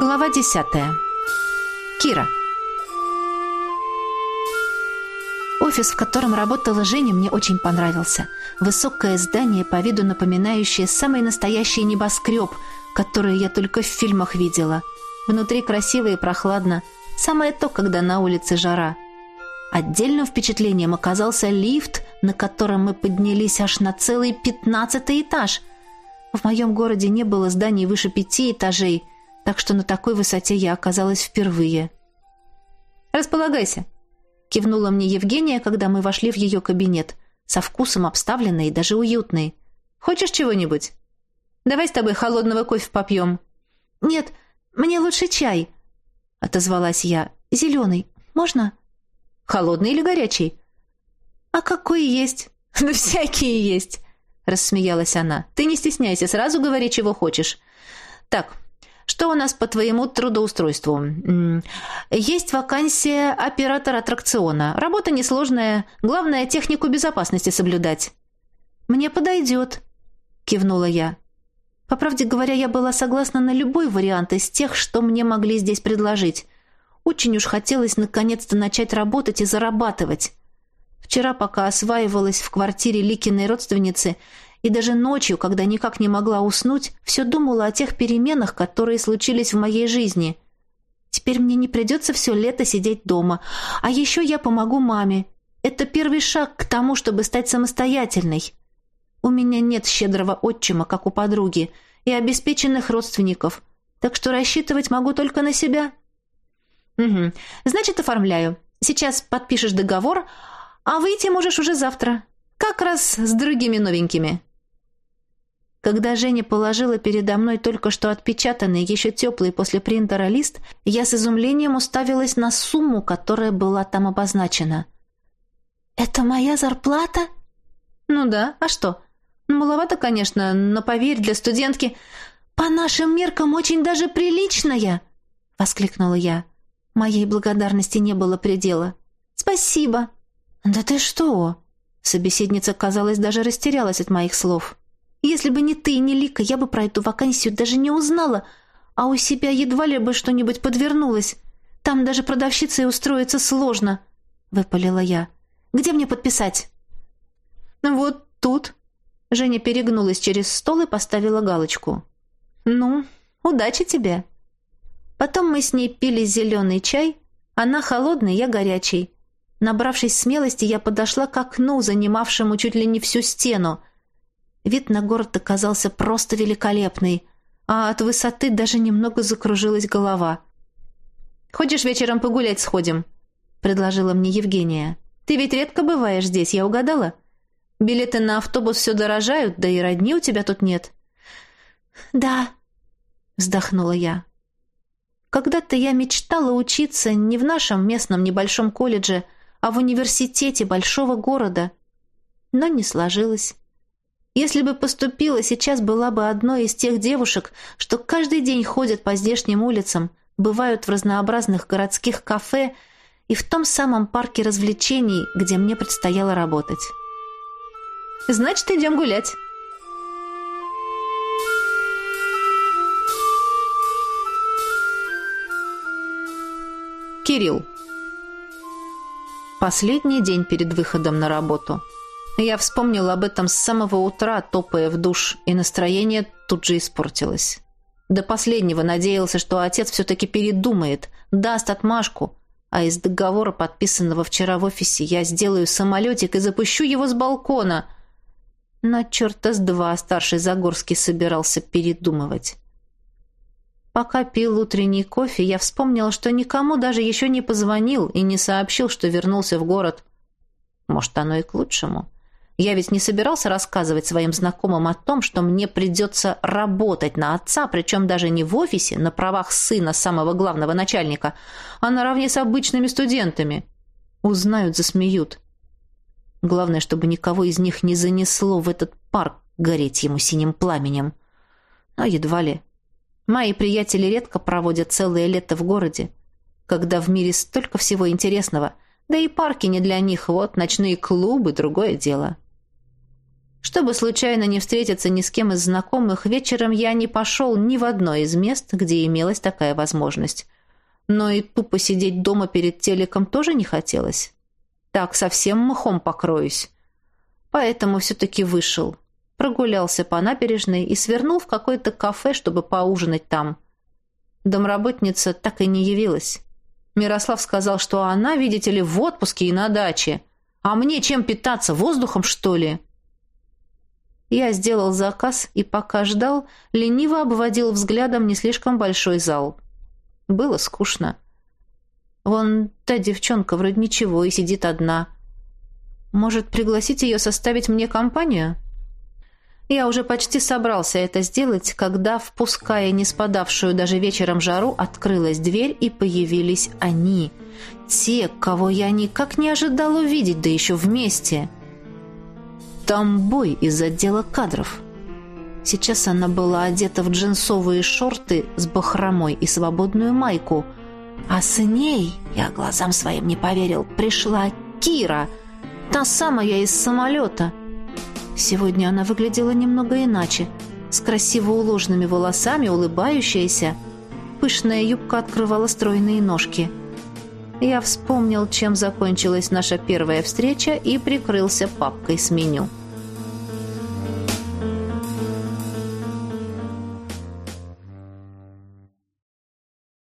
Глава десятая. Кира. Офис, в котором работала Женя, мне очень понравился. Высокое здание, по виду напоминающее самый настоящий небоскреб, который я только в фильмах видела. Внутри красиво и прохладно. Самое то, когда на улице жара. Отдельным впечатлением оказался лифт, на котором мы поднялись аж на целый пятнадцатый этаж. В моем городе не было зданий выше пяти этажей – так что на такой высоте я оказалась впервые. «Располагайся», — кивнула мне Евгения, когда мы вошли в ее кабинет, со вкусом обставленный и даже уютный. «Хочешь чего-нибудь? Давай с тобой холодного кофе попьем». «Нет, мне лучше чай», — отозвалась я. «Зеленый. Можно?» «Холодный или горячий?» «А какой есть?» «Ну, всякие есть», — рассмеялась она. «Ты не стесняйся, сразу говори, чего хочешь. Так, что у нас по твоему трудоустройству? Есть вакансия оператора аттракциона. Работа несложная, главное технику безопасности соблюдать. Мне подойдет, кивнула я. По правде говоря, я была согласна на любой вариант из тех, что мне могли здесь предложить. Очень уж хотелось наконец-то начать работать и зарабатывать. Вчера, пока осваивалась в квартире Ликиной родственницы, и даже ночью, когда никак не могла уснуть, все думала о тех переменах, которые случились в моей жизни. Теперь мне не придется все лето сидеть дома, а еще я помогу маме. Это первый шаг к тому, чтобы стать самостоятельной. У меня нет щедрого отчима, как у подруги, и обеспеченных родственников, так что рассчитывать могу только на себя. Угу. Значит, оформляю. Сейчас подпишешь договор, а выйти можешь уже завтра. Как раз с другими новенькими. Когда Женя положила передо мной только что отпечатанный, еще теплый после принтера лист, я с изумлением уставилась на сумму, которая была там обозначена. «Это моя зарплата?» «Ну да, а что? Маловато, конечно, но поверь, для студентки...» «По нашим меркам очень даже приличная!» — воскликнула я. Моей благодарности не было предела. «Спасибо!» «Да ты что?» Собеседница, казалось, даже растерялась от моих слов. Если бы не ты не Лика, я бы про эту вакансию даже не узнала, а у себя едва ли бы что-нибудь подвернулось. Там даже продавщицей устроиться сложно, — выпалила я. Где мне подписать? Вот тут. Женя перегнулась через стол и поставила галочку. Ну, удачи тебе. Потом мы с ней пили зеленый чай, она холодный, я горячий. Набравшись смелости, я подошла к окну, занимавшему чуть ли не всю стену. Вид на город оказался просто великолепный, а от высоты даже немного закружилась голова. «Хочешь вечером погулять сходим?» — предложила мне Евгения. «Ты ведь редко бываешь здесь, я угадала? Билеты на автобус все дорожают, да и родни у тебя тут нет». «Да», — вздохнула я. «Когда-то я мечтала учиться не в нашем местном небольшом колледже, а в университете большого города, но не сложилось». Если бы поступила, сейчас была бы одной из тех девушек, что каждый день ходят по здешним улицам, бывают в разнообразных городских кафе и в том самом парке развлечений, где мне предстояло работать. «Значит, идем гулять». Кирилл. Последний день перед выходом на работу – я вспомнил об этом с самого утра, топая в душ, и настроение тут же испортилось. До последнего надеялся, что отец все-таки передумает, даст отмашку, а из договора, подписанного вчера в офисе, я сделаю самолетик и запущу его с балкона. Но черта с два старший Загорский собирался передумывать. Пока пил утренний кофе, я вспомнил, что никому даже еще не позвонил и не сообщил, что вернулся в город. Может, оно и к лучшему. Я ведь не собирался рассказывать своим знакомым о том, что мне придется работать на отца, причем даже не в офисе, на правах сына самого главного начальника, а наравне с обычными студентами. Узнают, засмеют. Главное, чтобы никого из них не занесло в этот парк гореть ему синим пламенем. Но едва ли. Мои приятели редко проводят целое лето в городе, когда в мире столько всего интересного. Да и парки не для них, вот ночные клубы — другое дело. Чтобы случайно не встретиться ни с кем из знакомых, вечером я не пошел ни в одно из мест, где имелась такая возможность. Но и тупо сидеть дома перед телеком тоже не хотелось. Так совсем махом покроюсь. Поэтому все-таки вышел. Прогулялся по набережной и свернул в какое-то кафе, чтобы поужинать там. Домработница так и не явилась. Мирослав сказал, что она, видите ли, в отпуске и на даче. А мне чем питаться, воздухом, что ли?» Я сделал заказ и, пока ждал, лениво обводил взглядом не слишком большой зал. Было скучно. Вон та девчонка вроде ничего и сидит одна. Может, пригласить ее составить мне компанию? Я уже почти собрался это сделать, когда, впуская не спадавшую даже вечером жару, открылась дверь и появились они. Те, кого я никак не ожидал увидеть, да еще вместе. Там бой из отдела кадров. Сейчас она была одета в джинсовые шорты с бахромой и свободную майку. А с ней, я глазам своим не поверил, пришла Кира, та самая из самолета. Сегодня она выглядела немного иначе, с красиво уложенными волосами, улыбающаяся. Пышная юбка открывала стройные ножки. Я вспомнил, чем закончилась наша первая встреча и прикрылся папкой с меню.